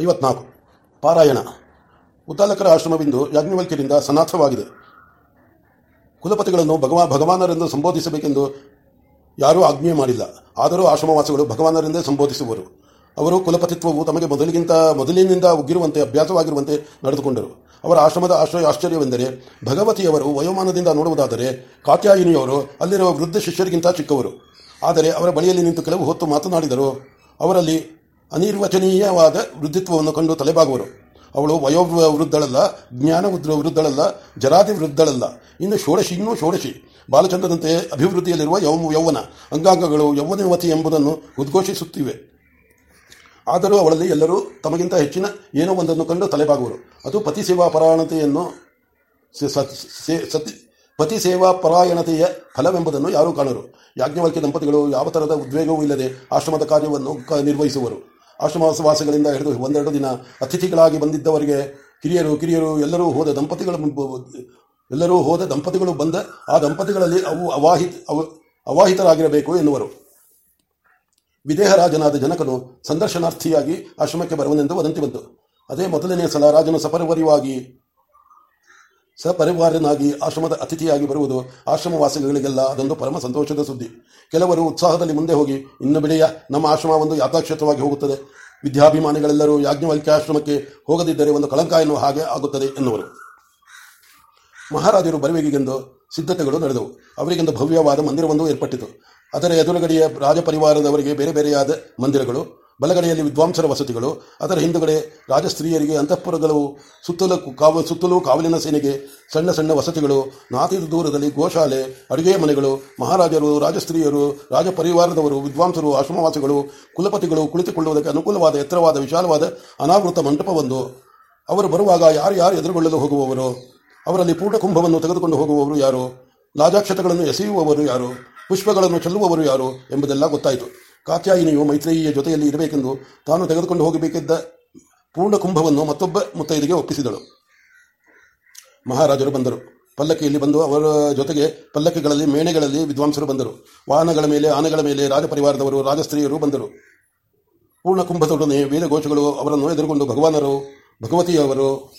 ಐವತ್ನಾಲ್ಕು. ಪಾರಾಯಣ. ಉದ್ದಾಲಕರ ಆಶ್ರಮವಿಂದು ಯಾಜ್ಞವಲ್ಕ್ಯರಿಂದ ಸನಾಥವಾಗಿದೆ. ಕುಲಪತಿಗಳನ್ನು ಭಗವಾ, ಭಗವಾನರೆಂದು ಸಂಬೋಧಿಸಬೇಕೆಂದು ಯಾರೂ ಆಜ್ಞೆ ಮಾಡಿಲ್ಲ. ಆದರೂ ಆಶ್ರಮವಾಸಿಗಳು ಭಗವಾನರೆಂದೇ ಸಂಬೋಧಿಸುವರು. ಅವರು ಕುಲಪತಿತ್ವವು ತಮಗೆ ಮೊದಲಿಗಿಂತ, ಮೊದಲಿನಿಂದ ಉಗ್ಗಿರುವಂತೆ, ಅಭ್ಯಾಸವಾಗಿರುವಂತೆ ನಡೆದುಕೊಂಡರು. ಅವರ ಆಶ್ರಮದ ಆಶ್ರಯ ಆಶ್ಚರ್ಯವೆಂದರೆ, ಭಗವತಿಯವರು ವಯೋಮಾನದಿಂದ ನೋಡುವುದಾದರೆ, ಕಾತ್ಯಾಯಿನಿಯವರು ಅಲ್ಲಿರುವ ವೃದ್ಧ ಶಿಷ್ಯರಿಗಿಂತ ಚಿಕ್ಕವರು. ಆದರೆ ಅವರ ಬಳಿಯಲ್ಲಿ ನಿಂತು ಕೆಲವು ಹೊತ್ತು ಮಾತನಾಡಿದರು. ಅವರಲ್ಲಿ ಅನಿರ್ವಚನೀಯವಾದ ವೃದ್ಧಿತ್ವವನ್ನು ಕಂಡು ತಲೆಬಾಗುವರು. ಅವಳು ವಯೋ ವೃದ್ಧಳಲ್ಲ, ಜ್ಞಾನ ವೃದ್ಧಳಲ್ಲ ಜರಾದಿ ವೃದ್ಧಳಲ್ಲ. ಇನ್ನು ಷೋಡಶಿ, ಇನ್ನೂ ಷೋಡಶಿ. ಬಾಲಚಂದ್ರನಂತೆ ಅಭಿವೃದ್ಧಿಯಲ್ಲಿರುವ ಯೌ, ಯೌವನ ಅಂಗಾಂಗಗಳು ಯೌವನವತಿ ಎಂಬುದನ್ನು ಉದ್ಘೋಷಿಸುತ್ತಿವೆ. ಆದರೂ ಅವಳಲ್ಲಿ ಎಲ್ಲರೂ ತಮಗಿಂತ ಹೆಚ್ಚಿನ ಏನೋ ಒಂದನ್ನು ಕಂಡು ತಲೆಬಾಗುವರು. ಅದು ಪತಿ ಸೇವಾ ಪರಾಯಣತೆಯನ್ನು ಪತಿ ಸೇವಾ ಪರಾಯಣತೆಯ ಫಲವೆಂಬುದನ್ನು ಯಾರೂ ಕಾಣರು ಯಾಜ್ಞವಲ್ಕ್ಯ ದಂಪತಿಗಳು ಯಾವ ಥರದ ಉದ್ವೇಗವೂ ಇಲ್ಲದೆ ಆಶ್ರಮದ ಕಾರ್ಯವನ್ನು ನಿರ್ವಹಿಸುವರು. ಆಶ್ರಮವಾಸಗಳಿಂದ ಹಿಡಿದು ಒಂದೆರಡು ದಿನ ಅತಿಥಿಗಳಾಗಿ ಬಂದಿದ್ದವರಿಗೆ ಕಿರಿಯರು ಕಿರಿಯರು, ಎಲ್ಲರೂ ಹೋದ ದಂಪತಿಗಳು ಎಲ್ಲರೂ ಹೋದ ದಂಪತಿಗಳು ಬಂದ ಆ ದಂಪತಿಗಳಲ್ಲಿ ಅವು ಅವಾಹಿತ ಅವಾಹಿತರಾಗಿರಬೇಕು ಎನ್ನುವರು. ವಿದೇಹರಾಜನಾದ ಜನಕನು ಸಂದರ್ಶನಾರ್ಥಿಯಾಗಿ ಆಶ್ರಮಕ್ಕೆ ಬರುವನೆಂದು ವದಂತಿ ಬಂತು. ಅದೇ ಮೊದಲನೆಯ ಸಲ ರಾಜನು ಸಪರಿವಾರವಾಗಿ ಸಪರಿವಾರನಾಗಿ ಆಶ್ರಮದ ಅತಿಥಿಯಾಗಿ ಬರುವುದು ಆಶ್ರಮವಾಸಿಗಳಿಗೆಲ್ಲ ಅದೊಂದು ಪರಮ ಸಂತೋಷದ ಸುದ್ದಿ. ಕೆಲವರು ಉತ್ಸಾಹದಲ್ಲಿ ಮುಂದೆ ಹೋಗಿ, ಇನ್ನು ಬಿಡೆಯ, ನಮ್ಮ ಆಶ್ರಮ ಒಂದು ಯಾತಾಕ್ಷೇತ್ರವಾಗಿ ಹೋಗುತ್ತದೆ. ವಿದ್ಯಾಭಿಮಾನಿಗಳೆಲ್ಲರೂ ಆಶ್ರಮಕ್ಕೆ ಹೋಗದಿದ್ದರೆ ಒಂದು ಕಳಂಕ ಎನ್ನುವ ಹಾಗೆ ಆಗುತ್ತದೆ, ಎನ್ನುವರು. ಮಹಾರಾಜರು ಬರುವಿಗೆಂದು ಸಿದ್ಧತೆಗಳು ನಡೆದವು. ಅವರಿಗೆಂದು ಭವ್ಯವಾದ ಮಂದಿರವೊಂದು ಏರ್ಪಟ್ಟಿತು. ಅದರ ಎದುರುಗಡೆಯ ರಾಜಪರಿವಾರದವರಿಗೆ ಬೇರೆ ಬೇರೆಯಾದ ಮಂದಿರಗಳು ಬಲಗಡೆಯಲ್ಲಿ ವಿದ್ವಾಂಸರ ವಸತಿಗಳು, ಅದರ ಹಿಂದುಗಡೆ ರಾಜಸ್ತ್ರೀಯರಿಗೆ, ಅಂತಃಪುರಗಳು, ಸುತ್ತಲೂ ಕಾವ, ಸುತ್ತಲೂ ಕಾವಲಿನ ಸೇನೆಗೆ ಸಣ್ಣ ಸಣ್ಣ ವಸತಿಗಳು, ನಾತಿ ದೂರದಲ್ಲಿ ಗೋಶಾಲೆ, ಅಡುಗೆ ಮನೆಗಳು, ಮಹಾರಾಜರು, ರಾಜಸ್ತ್ರೀಯರು, ರಾಜಪರಿವಾರದವರು, ವಿದ್ವಾಂಸರು, ಆಶ್ರಮವಾಸಿಗಳು, ಕುಲಪತಿಗಳು ಕುಳಿತುಕೊಳ್ಳುವುದಕ್ಕೆ ಅನುಕೂಲವಾದ, ಎತ್ತರವಾದ, ವಿಶಾಲವಾದ, ಅನಾವೃತ ಮಂಟಪವೊಂದು. ಅವರು ಬರುವಾಗ ಯಾರು ಯಾರು ಎದುರುಗೊಳ್ಳಲು ಹೋಗುವವರು? ಅವರಲ್ಲಿ ಪೂರ್ಣ ಕುಂಭವನ್ನು ತೆಗೆದುಕೊಂಡು ಹೋಗುವವರು ಯಾರು? ಲಾಜಾಕ್ಷತಗಳನ್ನು ಎಸೆಯುವವರು ಯಾರು? ಪುಷ್ಪಗಳನ್ನು ಚೆಲ್ಲುವವರು ಯಾರು ಎಂಬುದೆಲ್ಲ ಗೊತ್ತಾಯಿತು. ಕಾತ್ಯಾಯಿನಿಯು ಮೈತ್ರೇಯಿಯ ಜೊತೆಯಲ್ಲಿ ಇರಬೇಕೆಂದು ತಾನು ತೆಗೆದುಕೊಂಡು ಹೋಗಬೇಕಿದ್ದ ಪೂರ್ಣ ಕುಂಭವನ್ನು ಮತ್ತೊಬ್ಬ ಮುತ್ತೈದಿಗೆ ಒಪ್ಪಿಸಿದಳು. ಮಹಾರಾಜರು ಬಂದರು. ಪಲ್ಲಕ್ಕಿಯಲ್ಲಿ ಬಂದು ಅವರ ಜೊತೆಗೆ ಪಲ್ಲಕ್ಕಿಗಳಲ್ಲಿ, ಮೇಣೆಗಳಲ್ಲಿ ವಿದ್ವಾಂಸರು ಬಂದರು. ವಾಹನಗಳ ಮೇಲೆ, ಆನೆಗಳ ಮೇಲೆ ರಾಜಪರಿವಾರದವರು, ರಾಜಸ್ತ್ರೀಯರು ಬಂದರು. ಪೂರ್ಣ ಕುಂಭದೊಡನೆ ವೇದಘೋಷಗಳು ಅವರನ್ನು ಎದುರುಗೊಂಡು ಭಗವಾನರು, ಭಗವತಿಯವರು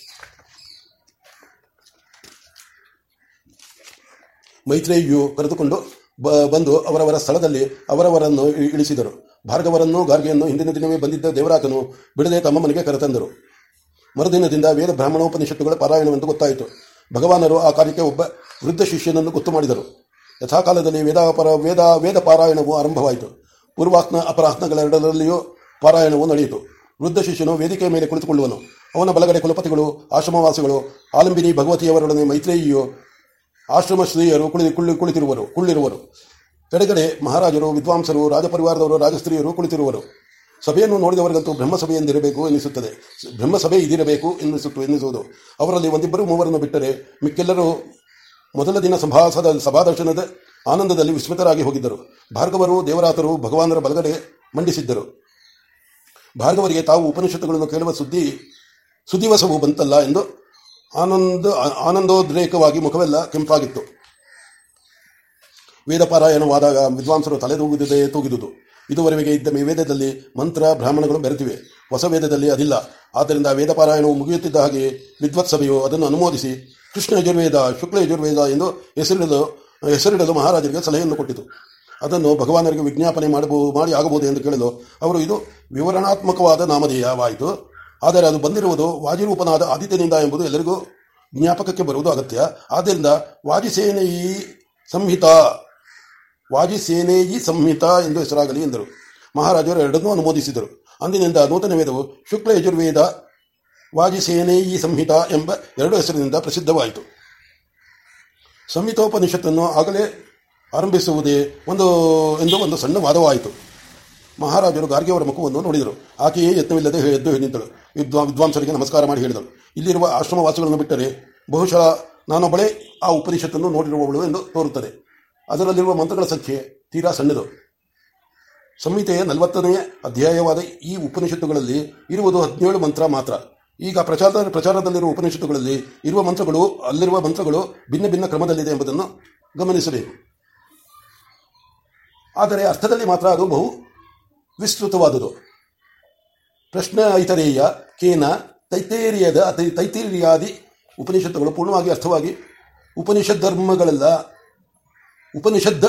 ಮೈತ್ರೇಯಿಯು ಕರೆದುಕೊಂಡು ಬಂದು ಅವರವರ ಸ್ಥಳದಲ್ಲಿ ಅವರವರನ್ನು ಇಳಿಸಿದರು. ಭಾರ್ಗವರನ್ನು ಗಾರ್ಗೆಯನ್ನು ಹಿಂದಿನ ದಿನವೇ ಬಂದಿದ್ದ ದೇವರಾತನು ಬಿಡದೆ ತಮ್ಮ ಮನೆಗೆ ಕರೆತಂದರು. ಮರುದಿನದಿಂದ ವೇದ ಬ್ರಾಹ್ಮಣೋಪನಿಷತ್ತುಗಳ ಪಾರಾಯಣವೆಂದು ಗೊತ್ತಾಯಿತು. ಭಗವಾನರು ಆ ಕಾರ್ಯಕ್ಕೆ ಒಬ್ಬ ವೃದ್ಧ ಶಿಷ್ಯನನ್ನು ಗೊತ್ತು ಮಾಡಿದರು. ಯಥಾಕಾಲದಲ್ಲಿ ವೇದಾಪರ, ವೇದ ವೇದ ಪಾರಾಯಣವು ಆರಂಭವಾಯಿತು. ಪೂರ್ವಾತ್ನ ಅಪರಾಹ್ನಗಳೆರಡರಲ್ಲಿಯೂ ಪಾರಾಯಣವು ನಡೆಯಿತು. ವೃದ್ಧ ಶಿಷ್ಯನು ವೇದಿಕೆಯ ಮೇಲೆ ಕುಳಿತುಕೊಳ್ಳುವನು. ಅವನ ಬಲಗಡೆ ಕುಲಪತಿಗಳು, ಆಶ್ರಮವಾಸಿಗಳು, ಆಲಂಬಿನಿ ಭಗವತಿಯವರೊಡನೆ ಮೈತ್ರೇಯಿಯು ಆಶ್ರಮ ಸ್ತ್ರೀಯರು ಕುಳಿ ಕುಳ್ಳಿ ಕುಳಿತಿರುವರು, ಕುಳ್ಳಿರುವರು. ಕಡೆಗಡೆ ಮಹಾರಾಜರು, ವಿದ್ವಾಂಸರು, ರಾಜಪರಿವಾರದವರು, ರಾಜಸ್ತ್ರೀಯರು ಕುಳಿತಿರುವರು. ಸಭೆಯನ್ನು ನೋಡಿದವರಿಗಂತೂ ಬ್ರಹ್ಮಸಭೆ ಎಂದಿರಬೇಕು ಎನಿಸುತ್ತದೆ ಬ್ರಹ್ಮಸಭೆ ಇದಿರಬೇಕು ಎನ್ನಿಸುತ್ತು, ಎನ್ನಿಸುವುದು. ಅವರಲ್ಲಿ ಒಂದಿಬ್ಬರು ಮೂವರನ್ನು ಬಿಟ್ಟರೆ ಮಿಕ್ಕೆಲ್ಲರೂ ಮೊದಲ ದಿನ ಸಭಾಸದ, ಸಭಾದರ್ಶನದ ಆನಂದದಲ್ಲಿ ವಿಸ್ಮಿತರಾಗಿ ಹೋಗಿದ್ದರು. ಭಾರ್ಗವರು, ದೇವರಾತರು, ಭಗವಾನರ ಬಲಗಡೆ ಮಂಡಿಸಿದ್ದರು. ಭಾರ್ಗವರಿಗೆ ತಾವು ಉಪನಿಷತ್ತುಗಳನ್ನು ಕೇಳುವ ಸುದ್ದಿ ಸುದಿವಸವು ಬಂತಲ್ಲ ಎಂದು ಆನಂದ, ಆನಂದೋದ್ರೇಕವಾಗಿ ಮುಖವೆಲ್ಲ ಕೆಂಪಾಗಿತ್ತು. ವೇದಪಾರಾಯಣವಾದಾಗ ವಿದ್ವಾಂಸರು ತಲೆದೂಗಿದುದೇ ತೂಗಿದುದು. ಇದುವರೆಗೆ ಇದ್ದ ವೇದದಲ್ಲಿ ಮಂತ್ರ, ಬ್ರಾಹ್ಮಣಗಳು ಬೆರೆತಿವೆ. ಹೊಸ ವೇದದಲ್ಲಿ ಅದಿಲ್ಲ. ಆದ್ದರಿಂದ ವೇದಪಾರಾಯಣವು ಮುಗಿಯುತ್ತಿದ್ದ ಹಾಗೆ ವಿದ್ವತ್ ಸಭೆಯು ಅದನ್ನು ಅನುಮೋದಿಸಿ ಕೃಷ್ಣ ಯಜುರ್ವೇದ, ಶುಕ್ಲ ಯಜುರ್ವೇದ ಎಂದು ಹೆಸರಿಡಲು ಹೆಸರಿಡಲು ಮಹಾರಾಜರಿಗೆ ಸಲಹೆಯನ್ನು ಕೊಟ್ಟಿತು. ಅದನ್ನು ಭಗವಾನರಿಗೆ ವಿಜ್ಞಾಪನೆ ಮಾಡಬಹುದು ಮಾಡಿ ಆಗಬಹುದು ಎಂದು ಕೇಳಲು ಅವರು ಇದು ವಿವರಣಾತ್ಮಕವಾದ ನಾಮಧೇಯವಾಯಿತು. ಆದರೆ ಅದು ಬಂದಿರುವುದು ವಾಜಿರೂಪನಾದ ಆದಿತ್ಯನಿಂದ ಎಂಬುದು ಎಲ್ಲರಿಗೂ ಜ್ಞಾಪಕಕ್ಕೆ ಬರುವುದು ಅಗತ್ಯ. ಆದ್ದರಿಂದ ವಾಜಿಸೇನೆಯಿ ಸಂಹಿತ ವಾಜಿಸೇನೆಯಿ ಸಂಹಿತ ಎಂದು ಹೆಸರಾಗಲಿ ಎಂದರು. ಮಹಾರಾಜರು ಎರಡನ್ನೂ ಅನುಮೋದಿಸಿದರು. ಅಂದಿನಿಂದ ನೂತನ ವೇದವು ಶುಕ್ಲ ಯಜುರ್ವೇದ ವಾಜಿಸೇನೆಯಿ ಸಂಹಿತ ಎಂಬ ಎರಡು ಹೆಸರಿನಿಂದ ಪ್ರಸಿದ್ಧವಾಯಿತು. ಸಂಹಿತೋಪನಿಷತ್ತನ್ನು ಆಗಲೇ ಆರಂಭಿಸುವುದೇ ಒಂದು, ಎಂದು ಒಂದು ಸಣ್ಣ ವಾದವಾಯಿತು. ಮಹಾರಾಜರು ಗಾರ್ಗಿಯವರ ಮುಖವನ್ನು ನೋಡಿದರು. ಆಕೆಯೇ ಯತ್ನವಿಲ್ಲದೆ ಎದ್ದು ನಿಂತಳು. ವಿದ್ವಾ, ವಿದ್ವಾಂಸರಿಗೆ ನಮಸ್ಕಾರ ಮಾಡಿ ಹೇಳಿದಳು. ಇಲ್ಲಿರುವ ಆಶ್ರಮವಾಸಿಗಳನ್ನು ಬಿಟ್ಟರೆ ಬಹುಶಃ ನಾನೊಬ್ಬಳೇ ಆ ಉಪನಿಷತ್ತನ್ನು ನೋಡಿರುವವಳು ಎಂದು ತೋರುತ್ತದೆ. ಅದರಲ್ಲಿರುವ ಮಂತ್ರಗಳ ಸಂಖ್ಯೆ ತೀರಾ ಸಣ್ಣದು. ಸಂಹಿತೆಯ ನಲವತ್ತನೆಯ ಅಧ್ಯಾಯವಾದ ಈ ಉಪನಿಷತ್ತುಗಳಲ್ಲಿ ಇರುವುದು ಹದಿನೇಳು ಮಂತ್ರ ಮಾತ್ರ. ಈಗ ಪ್ರಚಾರ ಪ್ರಚಾರದಲ್ಲಿರುವ ಉಪನಿಷತ್ತುಗಳಲ್ಲಿ ಇರುವ ಮಂತ್ರಗಳು, ಅಲ್ಲಿರುವ ಮಂತ್ರಗಳು ಭಿನ್ನ ಭಿನ್ನ ಕ್ರಮದಲ್ಲಿದೆ ಎಂಬುದನ್ನು ಗಮನಿಸಬೇಕು. ಆದರೆ ಅರ್ಥದಲ್ಲಿ ಮಾತ್ರ ಅದು ಬಹು ವಿಸ್ತೃತವಾದುದು. ಪ್ರಶ್ನ ಐತರೇಯ ಕೇನ, ತೈತೇರಿಯದ ತೈತೇರಿಯಾದಿ ಉಪನಿಷತ್ತುಗಳು ಪೂರ್ಣವಾಗಿ ಅರ್ಥವಾಗಿ ಉಪನಿಷತ್ ಧರ್ಮಗಳೆಲ್ಲ ಉಪನಿಷದ್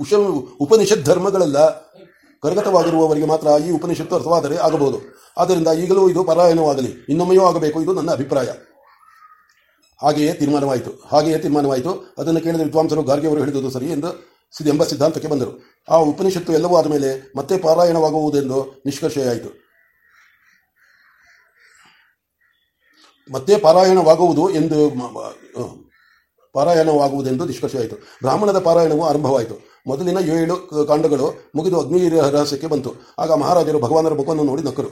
ಉಷ ಉಪನಿಷತ್ ಧರ್ಮಗಳೆಲ್ಲ ಕರಗತವಾಗಿರುವವರಿಗೆ ಮಾತ್ರ ಈ ಉಪನಿಷತ್ತು ಅರ್ಥವಾದರೆ ಆಗಬಹುದು. ಆದ್ದರಿಂದ ಈಗಲೂ ಇದು ಪರಾಯಣವಾಗಲಿ ಇನ್ನೊಮ್ಮೆಯೂ ಆಗಬೇಕು ಇದು ನನ್ನ ಅಭಿಪ್ರಾಯ. ಹಾಗೆಯೇ ತೀರ್ಮಾನವಾಯಿತು. ಹಾಗೆಯೇ ತೀರ್ಮಾನವಾಯಿತು. ಅದನ್ನು ಕೇಳಿದ ವಿದ್ವಾಂಸರು ಗಾರ್ಗೆ ಅವರು ಹೇಳಿದುದು ಸರಿ ಎಂದು ಎಂಬ ಸಿದ್ಧಾಂತಕ್ಕೆ ಬಂದರು. ಆ ಉಪನಿಷತ್ತು ಎಲ್ಲವೂ ಆದ ಮೇಲೆ ಮತ್ತೆ ಪಾರಾಯಣವಾಗುವುದೆಂದು ನಿಷ್ಕರ್ಷೆಯಾಯಿತು. ಮತ್ತೆ ಪಾರಾಯಣವಾಗುವುದು ಎಂದು ಪಾರಾಯಣವಾಗುವುದೆಂದು ನಿಷ್ಕರ್ಷೆಯಾಯಿತು. ಬ್ರಾಹ್ಮಣದ ಪಾರಾಯಣವು ಆರಂಭವಾಯಿತು. ಮೊದಲಿನ ಏಳು ಕಾಂಡಗಳು ಮುಗಿದು ಅಗ್ನಿ ರಹಸ್ಯಕ್ಕೆ ಬಂತು. ಆಗ ಮಹಾರಾಜರು ಭಗವಾನರ ಮುಖವನ್ನು ನೋಡಿ ನಕ್ಕರು.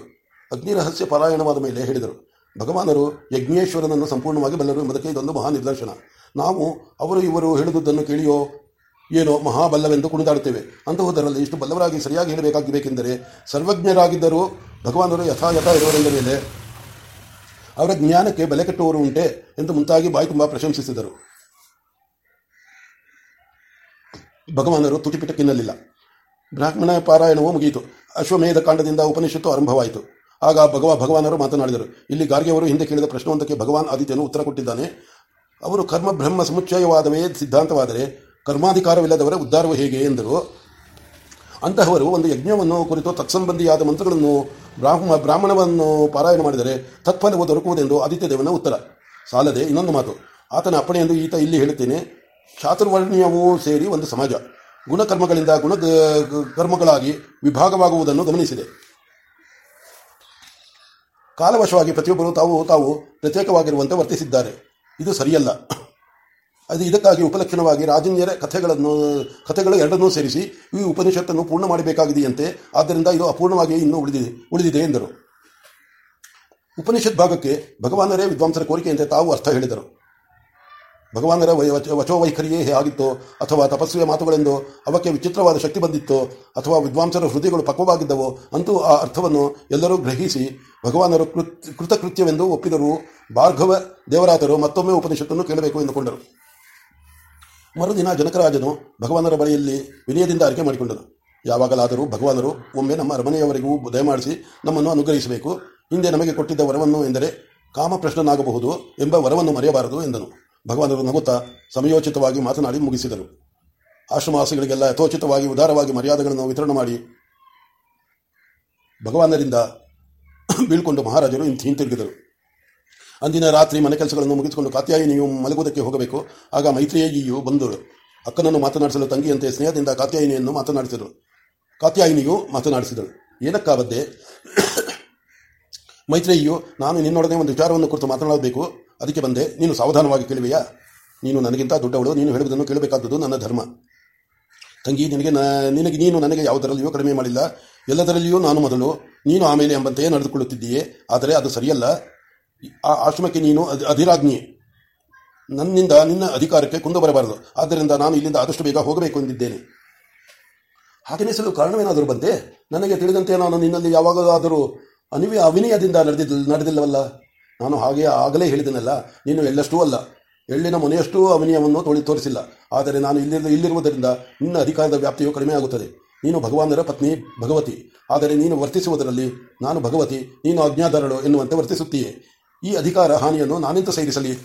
ಅಗ್ನಿ ರಹಸ್ಯ ಪಾರಾಯಣವಾದ ಮೇಲೆ ಹೇಳಿದರು, ಭಗವಾನರು ಯಜ್ಞೇಶ್ವರನನ್ನು ಸಂಪೂರ್ಣವಾಗಿ ಬಲ್ಲರು ಎಂಬುದಕ್ಕೆ ಇದೊಂದು ಮಹಾ ನಿದರ್ಶನ ನಾವು ಅವರು ಇವರು ಹೇಳಿದುದನ್ನು ಕೇಳಿಯೋ ಏನೋ ಮಹಾಬಲ್ಲವೆಂದು ಕುಣಿದಾಡುತ್ತೇವೆ. ಅಂತಹುದರಲ್ಲಿ ಇಷ್ಟು ಬಲ್ಲವರಾಗಿ ಸರಿಯಾಗಿ ಹೇಳಬೇಕಾಗಬೇಕೆಂದರೆ ಸರ್ವಜ್ಞರಾಗಿದ್ದರೂ ಭಗವಾನರು ಯಥಾಯಥ ಇರುವರೆಂದ ಮೇಲೆ ಅವರ ಜ್ಞಾನಕ್ಕೆ ಬೆಲೆ ಕಟ್ಟುವವರು ಉಂಟೆ ಎಂದು ಮುಂತಾಗಿ ಬಾಯಿ ತುಂಬ ಪ್ರಶಂಸಿಸಿದರು. ಭಗವಾನರು ತುಟಿಪಿಟಕ್ಕಿನ್ನಲಿಲ್ಲ ಬ್ರಾಹ್ಮಣ ಪಾರಾಯಣವೂ ಮುಗಿಯಿತು. ಅಶ್ವಮೇಧ ಕಾಂಡದಿಂದ ಉಪನಿಷತ್ತು ಆರಂಭವಾಯಿತು. ಆಗ ಭಗವ ಭಗವಾನರು ಮಾತನಾಡಿದರು, ಇಲ್ಲಿ ಗಾರ್ಗೆಯವರು ಹಿಂದೆ ಕೇಳಿದ ಪ್ರಶ್ನವೊಂದಕ್ಕೆ ಭಗವಾನ್ ಆದಿತ್ಯನು ಉತ್ತರ ಕೊಟ್ಟಿದ್ದಾನೆ. ಅವರು ಕರ್ಮ ಬ್ರಹ್ಮ ಸಮುಚ್ಚಯವಾದವೇ ಸಿದ್ಧಾಂತವಾದರೆ ಕರ್ಮಾಧಿಕಾರವಿಲ್ಲದವರ ಉದ್ಧಾರವು ಹೇಗೆ ಎಂದರು. ಅಂತಹವರು ಒಂದು ಯಜ್ಞವನ್ನು ಕುರಿತು ತತ್ಸಂಬಂಧಿಯಾದ ಮಂತ್ರಗಳನ್ನು ಬ್ರಾಹ್ಮ, ಬ್ರಾಹ್ಮಣವನ್ನು ಪಾರಾಯಣ ಮಾಡಿದರೆ ತತ್ಫಲವು ದೊರಕುವುದೆಂದು ಆದಿತ್ಯ ದೇವನ ಉತ್ತರ. ಸಾಲದೆ ಇನ್ನೊಂದು ಮಾತು, ಆತನ ಅಪ್ಪಣೆ ಎಂದು ಈತ ಇಲ್ಲಿ ಹೇಳುತ್ತೇನೆ, ಚಾತುರ್ವರ್ಣ್ಯವೂ ಸೇರಿ ಒಂದು ಸಮಾಜ, ಗುಣಕರ್ಮಗಳಿಂದ ಗುಣ ಕರ್ಮಗಳಾಗಿ ವಿಭಾಗವಾಗುವುದನ್ನು ಗಮನಿಸಿದೆ. ಕಾಲವಶವಾಗಿ ಪ್ರತಿಯೊಬ್ಬರು ತಾವು ತಾವು ಪ್ರತ್ಯೇಕವಾಗಿರುವಂತೆ ವರ್ತಿಸಿದ್ದಾರೆ. ಇದು ಸರಿಯಲ್ಲ. ಅದು ಇದಕ್ಕಾಗಿ ಉಪಲಕ್ಷಣವಾಗಿ ರಾಜನ್ಯರ ಕಥೆಗಳನ್ನು, ಕಥೆಗಳ ಎರಡನ್ನೂ ಸೇರಿಸಿ ಈ ಉಪನಿಷತ್ತನ್ನು ಪೂರ್ಣ ಮಾಡಬೇಕಾಗಿದೆಯಂತೆ. ಆದ್ದರಿಂದ ಇದು ಅಪೂರ್ಣವಾಗಿ ಇನ್ನೂ ಉಳಿದಿದೆ ಉಳಿದಿದೆ ಎಂದರು. ಉಪನಿಷತ್ ಭಾಗಕ್ಕೆ ಭಗವಾನರೇ ವಿದ್ವಾಂಸರ ಕೋರಿಕೆಯಂತೆ ತಾವು ಅರ್ಥ ಹೇಳಿದರು. ಭಗವಾನರ ವಚೋವೈಖರಿಯೇ ಆಗಿತ್ತೋ, ಅಥವಾ ತಪಸ್ವಿಯ ಮಾತುಗಳೆಂದು, ಅವಕ್ಕೆ ವಿಚಿತ್ರವಾದ ಶಕ್ತಿ ಬಂದಿತ್ತು, ಅಥವಾ ವಿದ್ವಾಂಸರ ಹೃದಯಗಳು ಪಕ್ವವಾಗಿದ್ದವೋ, ಅಂತೂ ಆ ಅರ್ಥವನ್ನು ಎಲ್ಲರೂ ಗ್ರಹಿಸಿ ಭಗವಾನರು ಕೃತ್, ಕೃತಕೃತ್ಯವೆಂದು ಒಪ್ಪಿದರು ಭಾರ್ಗವ ದೇವರಾದರು ಮತ್ತೊಮ್ಮೆ ಉಪನಿಷತ್ತನ್ನು ಕೇಳಬೇಕು ಎಂದುಕೊಂಡರು. ಮರುದಿನ ಜನಕರಾಜನು ಭಗವಾನರ ಬಳಿಯಲ್ಲಿ ವಿನಯದಿಂದ ಅರಿಕೆ ಮಾಡಿಕೊಂಡನು. ಯಾವಾಗಲಾದರೂ ಭಗವಾನರು ಒಮ್ಮೆ ನಮ್ಮ ಅರಮನೆಯವರೆಗೂ ದಯಮಾಡಿಸಿ ನಮ್ಮನ್ನು ಅನುಗ್ರಹಿಸಬೇಕು. ಹಿಂದೆ ನಮಗೆ ಕೊಟ್ಟಿದ್ದ ವರವನ್ನು ಎಂದರೆ ಕಾಮಪ್ರಶ್ನನಾಗಬಹುದು ಎಂಬ ವರವನ್ನು ಮರೆಯಬಾರದು ಎಂದನು. ಭಗವಾನರು ನಗುತ್ತಾ ಸಮಯೋಚಿತವಾಗಿ ಮಾತನಾಡಿ ಮುಗಿಸಿದರು. ಆಶ್ರಮವಾಸಿಗಳಿಗೆಲ್ಲ ಯಥೋಚಿತವಾಗಿ ಉದಾರವಾಗಿ ಮರ್ಯಾದೆಗಳನ್ನು ವಿತರಣೆ ಮಾಡಿ ಭಗವಾನರಿಂದ ಬೀಳ್ಕೊಂಡು ಮಹಾರಾಜರು ಹಿಂತ್- ಹಿಂತಿರುಗಿದರು. ಅಂದಿನ ರಾತ್ರಿ ಮನೆ ಕೆಲಸಗಳನ್ನು ಮುಗಿಸಿಕೊಂಡು ಕಾತ್ಯಾಯಿನಿಯು ಮಲಗುವುದಕ್ಕೆ ಹೋಗಬೇಕು. ಆಗ ಮೈತ್ರಿಯಗಿಯು ಬಂದಳು ಅಕ್ಕನನ್ನು ಮಾತನಾಡಿಸಲು ತಂಗಿಯಂತೆ ಸ್ನೇಹದಿಂದ ಕಾತ್ಯಾಯಿನಿಯನ್ನು ಮಾತನಾಡಿಸಿದಳು. ಕಾತ್ಯಾಯಿನಿಯು ಮಾತನಾಡಿಸಿದಳು. ಏನಕ್ಕ ಬದ್ದೆ ಮೈತ್ರಿಯು, ನಾನು ನಿನ್ನೊಡನೆ ಒಂದು ವಿಚಾರವನ್ನು ಕುರಿತು ಮಾತನಾಡಬೇಕು. ಅದಕ್ಕೆ ಬಂದೆ, ನೀನು ಸಾವಧಾನವಾಗಿ ಕೇಳುವೆಯಾ? ನೀನು ನನಗಿಂತ ದೊಡ್ಡವಳು, ನೀನು ಹೇಳುವುದನ್ನು ಕೇಳಬೇಕಾದದ್ದು ನನ್ನ ಧರ್ಮ. ತಂಗಿ, ನಿನಗೆ ನಿನಗೆ, ನೀನು ನನಗೆ ಯಾವುದರಲ್ಲಿಯೂ ಕಡಿಮೆ ಮಾಡಿಲ್ಲ. ಎಲ್ಲದರಲ್ಲಿಯೂ ನಾನು ಮೊದಲು, ನೀನು ಆಮೇಲೆ ಎಂಬಂತೆಯೇ ನಡೆದುಕೊಳ್ಳುತ್ತಿದ್ದೀಯೇ, ಆದರೆ ಅದು ಸರಿಯಲ್ಲ. ಆಶ್ರಮಕ್ಕೆ ನೀನು ಅಧಿ- ಅಧಿರಾಜ್ಞಿ. ನನ್ನಿಂದ ನಿನ್ನ ಅಧಿಕಾರಕ್ಕೆ ಕುಂದು ಬರಬಾರದು. ಆದ್ದರಿಂದ ನಾನು ಇಲ್ಲಿಂದ ಆದಷ್ಟು ಬೇಗ ಹೋಗಬೇಕು ಎಂದಿದ್ದೇನೆ. ಹಾಗೆನಿಸಲು ಕಾರಣವೇನಾದರೂ ಬಂತೆ? ನನಗೆ ತಿಳಿದಂತೆ ನಾನು ನಿನ್ನಲ್ಲಿ ಯಾವಾಗಲಾದರೂ ಅನಿವ ಅವಿನಯದಿಂದ ನಡೆದಿದ್ದು ನಡೆದಿಲ್ಲವಲ್ಲ? ನಾನು ಹಾಗೆ ಆಗಲೇ ಹೇಳಿದನಲ್ಲ, ನೀನು ಎಲ್ಲಷ್ಟೂ ಅಲ್ಲ. ಎಳ್ಳಿನ ಮನೆಯಷ್ಟೂ ಅವಿನಯವನ್ನು ತೋಳಿ ತೋರಿಸಿಲ್ಲ. ಆದರೆ ನಾನು ಇಲ್ಲಿ ಇಲ್ಲಿರುವುದರಿಂದ ನಿನ್ನ ಅಧಿಕಾರದ ವ್ಯಾಪ್ತಿಯು ಕಡಿಮೆ ಆಗುತ್ತದೆ. ನೀನು ಭಗವಾನರ ಪತ್ನಿ ಭಗವತಿ. ಆದರೆ ನೀನು ವರ್ತಿಸುವುದರಲ್ಲಿ ನಾನು ಭಗವತಿ, ನೀನು ಅಜ್ಞಾಧರಳು ಎನ್ನುವಂತೆ ವರ್ತಿಸುತ್ತೀಯೆ. ಈ ಅಧಿಕಾರ ಹಾನಿಯನ್ನು ನಾನೆಂತ ಸೇರಿಸಲಿ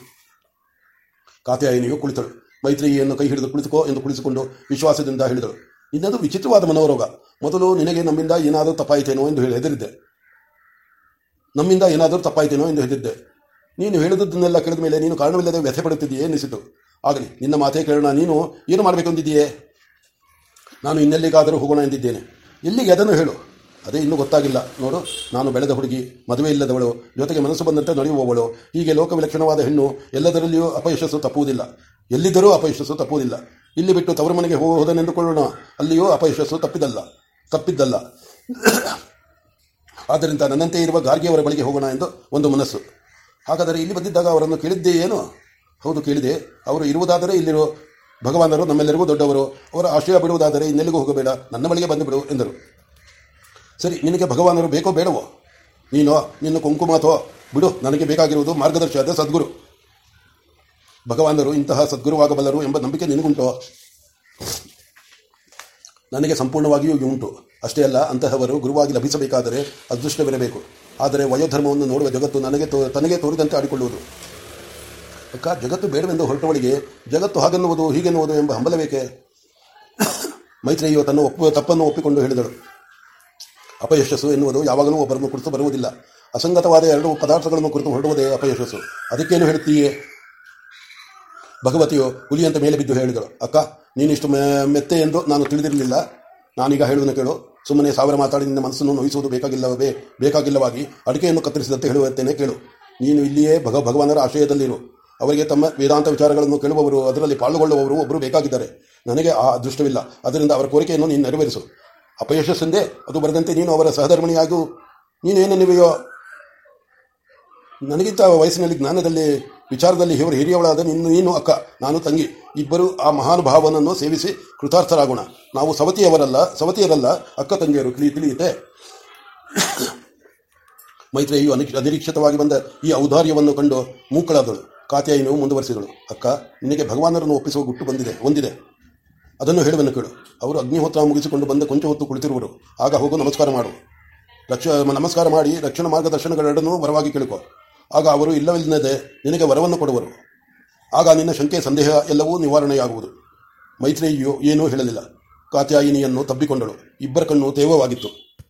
ಕಾತ್ಯಾಯನಿಯು ಕುಳಿತಳು. ಮೈತ್ರಿಯನ್ನು ಕೈ ಹಿಡಿದು ಕುಳಿತುಕೋ ಎಂದು ಕುಳಿಸಿಕೊಂಡು ವಿಶ್ವಾಸದಿಂದ ಹೇಳಿದಳು. ಇನ್ನದು ವಿಚಿತ್ರವಾದ ಮನೋರೋಗ. ಮೊದಲು ನಿನಗೆ ನಮ್ಮಿಂದ ಏನಾದರೂ ತಪ್ಪಾಯಿತೇನೋ ಎಂದು ಹೇಳಿ ಹೆದರಿದ್ದೆ. ನಮ್ಮಿಂದ ಏನಾದರೂ ತಪ್ಪಾಯಿತೇನೋ ಎಂದು ಹೆದರಿದ್ದೆ. ನೀನು ಹೇಳಿದ್ದನ್ನೆಲ್ಲ ಕೇಳಿದ ಮೇಲೆ ನೀನು ಕಾರಣವಿಲ್ಲದೆ ವ್ಯಥೆ ಪಡುತ್ತಿದೆಯೇ ಎನ್ನಿಸಿತು. ಆಗಲಿ, ನಿನ್ನ ಮಾತೇ ಕೇಳೋಣ. ನೀನು ಏನು ಮಾಡಬೇಕು ಎಂದಿದ್ದೀಯೇ ನಾನು ಇನ್ನೆಲ್ಲಿಗಾದರೂ ಹೋಗೋಣ ಎಂದಿದ್ದೇನೆ. ಎಲ್ಲಿಗೆ ಅದನ್ನು ಹೇಳು? ಅದೇ ಇನ್ನೂ ಗೊತ್ತಾಗಿಲ್ಲ. ನೋಡು, ನಾನು ಬೆಳೆದ ಹುಡುಗಿ, ಮದುವೆ ಇಲ್ಲದವಳು, ಜೊತೆಗೆ ಮನಸ್ಸು ಬಂದಂತೆ ನಡೆಯುವವಳು, ಹೀಗೆ ಲೋಕವಿಲಕ್ಷಣವಾದ ಹೆಣ್ಣು, ಎಲ್ಲದರಲ್ಲಿಯೂ ಅಪಯಶಸ್ಸು ತಪ್ಪುವುದಿಲ್ಲ. ಎಲ್ಲಿದ್ದರೂ ಅಪಯಶಸ್ಸು ತಪ್ಪುವುದಿಲ್ಲ. ಇಲ್ಲಿ ಬಿಟ್ಟು ತವರು ಮನೆಗೆ ಹೋದನೆಂದುಕೊಳ್ಳೋಣ. ಅಲ್ಲಿಯೂ ಅಪಯಶಸ್ಸು ತಪ್ಪಿದಲ್ಲ, ತಪ್ಪಿದ್ದಲ್ಲ. ಆದ್ದರಿಂದ ನನ್ನಂತೆ ಇರುವ ಗಾರ್ಗಿಯವರ ಬಳಿಗೆ ಹೋಗೋಣ ಎಂದು ಒಂದು ಮನಸ್ಸು. ಹಾಗಾದರೆ ಇಲ್ಲಿ ಬಂದಿದ್ದಾಗ ಅವರನ್ನು ಕೇಳಿದ್ದೇ ಏನು? ಹೌದು, ಕೇಳಿದೆ. ಅವರು ಇರುವುದಾದರೆ ಇಲ್ಲಿರೋ ಭಗವಾನರು ನಮ್ಮೆಲ್ಲರಿಗೂ ದೊಡ್ಡವರು. ಅವರ ಆಶ್ರಯ ಬಿಡುವುದಾದರೆ ಇನ್ನೆಲ್ಲಿಗೂ ಹೋಗಬೇಡ. ನನ್ನ ಬಳಿಗೆ ಬಂದುಬಿಡು ಎಂದರು. ಸರಿ, ನಿನಗೆ ಭಗವಾನರು ಬೇಕೋ ಬೇಡವೋ? ನೀನೋ, ನಿನ್ನ ಕುಂಕುಮಾತೋ ಬಿಡು, ನನಗೆ ಬೇಕಾಗಿರುವುದು ಮಾರ್ಗದರ್ಶಿಯಾದ ಸದ್ಗುರು. ಭಗವಾನರು ಇಂತಹ ಸದ್ಗುರುವಾಗಬಲ್ಲರು ಎಂಬ ನಂಬಿಕೆ ನಿನಗುಂಟೋ? ನನಗೆ ಸಂಪೂರ್ಣವಾಗಿಯೂ ಉಂಟು. ಅಷ್ಟೇ ಅಲ್ಲ, ಅಂತಹವರು ಗುರುವಾಗಿ ಲಭಿಸಬೇಕಾದರೆ ಅದೃಷ್ಟವಿರಬೇಕು. ಆದರೆ ವಯೋಧರ್ಮವನ್ನು ನೋಡುವ ಜಗತ್ತು ನನಗೆ ತೋ, ತನಗೆ ತೋರಿದಂತೆ ಆಡಿಕೊಳ್ಳುವುದು. ಅಕ್ಕ, ಜಗತ್ತು ಬೇಡವೆಂದು ಹೊರಟವಳಿಗೆ, ಜಗತ್ತು ಹಾಗೆನ್ನುವುದು ಹೀಗೆನ್ನುವುದು ಎಂಬ ಹಂಬಲಬೇಕೆ ಮೈತ್ರಿಯು ತನ್ನ ಒಪ್ಪು, ತಪ್ಪನ್ನು ಒಪ್ಪಿಕೊಂಡು ಹೇಳಿದಳು. ಅಪಯಶಸ್ಸು ಎನ್ನುವುದು ಯಾವಾಗಲೂ ಒಬ್ಬರನ್ನು ಕುರಿತು ಬರುವುದಿಲ್ಲ. ಅಸಂಗತವಾದ ಎರಡು ಪದಾರ್ಥಗಳನ್ನು ಕುರಿತು ಹೊರಡುವುದೇ ಅಪಯಶಸ್ಸು. ಅದಕ್ಕೇನು ಹೇಳುತ್ತೀಯೇ ಭಗವತಿಯು ಹುಲಿಯಂತ ಮೇಲೆ ಬಿದ್ದು ಹೇಳಿದಳು, ಅಕ್ಕ, ನೀನಿಷ್ಟು ಮೆತ್ತೆ ಎಂದು ನಾನು ತಿಳಿದಿರಲಿಲ್ಲ. ನಾನೀಗ ಹೇಳುವುದನ್ನು ಕೇಳು. ಸುಮ್ಮನೆ ಸಾವಿರ ಮಾತಾಡಿ ನಿನ್ನ ಮನಸ್ಸನ್ನು ನೋಯಿಸುವುದು ಬೇಕಾಗಿಲ್ಲವೇ? ಬೇಕಾಗಿಲ್ಲವಾಗಿ ಅಡಿಕೆಯನ್ನು ಕತ್ತರಿಸಿದಂತೆ ಹೇಳುತ್ತೇನೆ ಕೇಳು. ನೀನು ಇಲ್ಲಿಯೇ ಭಗ, ಭಗವಾನರ ಆಶ್ರಯದಲ್ಲಿರು. ಅವರಿಗೆ ತಮ್ಮ ವೇದಾಂತ ವಿಚಾರಗಳನ್ನು ಕೇಳುವವರು, ಅದರಲ್ಲಿ ಪಾಲ್ಗೊಳ್ಳುವವರು ಒಬ್ಬರು ಬೇಕಾಗಿದ್ದಾರೆ. ನನಗೆ ಆ ಅದೃಷ್ಟವಿಲ್ಲ. ಅದರಿಂದ ಅವರ ಕೋರಿಕೆಯನ್ನು ನೀನು ನೆರವೇರಿಸು. ಅಪಯಶಸ್ಸೆಂದೇ ಅದು ಬರದಂತೆ ನೀನು ಅವರ ಸಹಧರ್ಮಣಿಯಾಗು. ನೀನೇನು ನೀವೆಯೋ ನನಗಿಂತ ವಯಸ್ಸಿನಲ್ಲಿ ಜ್ಞಾನದಲ್ಲಿ, ವಿಚಾರದಲ್ಲಿ ಇವರು ಹಿರಿಯವಳಾದ ನಿನ್ನ ನೀನು ಅಕ್ಕ, ನಾನು ತಂಗಿ. ಇಬ್ಬರು ಆ ಮಹಾನುಭಾವನನ್ನು ಸೇವಿಸಿ ಕೃತಾರ್ಥರಾಗೋಣ. ನಾವು ಸವತಿಯವರಲ್ಲ, ಸವತಿಯರಲ್ಲ, ಅಕ್ಕ ತಂಗಿಯರು ತಿಳಿ ತಿಳಿಯುತ್ತೆ ಮೈತ್ರಿಯು ಅನಿರೀಕ್ಷಿತವಾಗಿ ಬಂದ ಈ ಔದಾರ್ಯವನ್ನು ಕಂಡು ಮೂಕಳಾದಳು ಕಾತ್ಯಾಯಿನವು ಮುಂದುವರೆಸಿದಳು. ಅಕ್ಕ, ನಿನಗೆ ಭಗವಾನರನ್ನು ಒಪ್ಪಿಸುವ ಗುಟ್ಟು ಬಂದಿದೆ ಒಂದಿದೆ ಅದನ್ನು ಹೇಳುವನ್ನು ಕೇಳು. ಅವರು ಅಗ್ನಿಹೋತ್ರ ಮುಗಿಸಿಕೊಂಡು ಬಂದ ಕೊಂಚ ಹೊತ್ತು ಕುಳಿತಿರುವರು. ಆಗ ಹೋಗು, ನಮಸ್ಕಾರ ಮಾಡು. ರಕ್ಷ, ನಮಸ್ಕಾರ ಮಾಡಿ, ರಕ್ಷಣಾ ಮಾರ್ಗದರ್ಶನಗಳೆರಡನ್ನೂ ವರವಾಗಿ ಕೇಳಿಕೊ. ಆಗ ಅವರು, ಇಲ್ಲವಿಲ್ಲದೆ ನಿನಗೆ ವರವನ್ನು ಕೊಡುವರು. ಆಗ ನಿನ್ನ ಶಂಕೆ, ಸಂದೇಹ ಎಲ್ಲವೂ ನಿವಾರಣೆಯಾಗುವುದು. ಮೈತ್ರಿಯು ಏನೂ ಹೇಳಲಿಲ್ಲ. ಕಾತ್ಯಾಯಿನಿಯನ್ನು ತಬ್ಬಿಕೊಂಡಳು. ಇಬ್ಬರ ಕಣ್ಣು ತೇವವಾಗಿತ್ತು.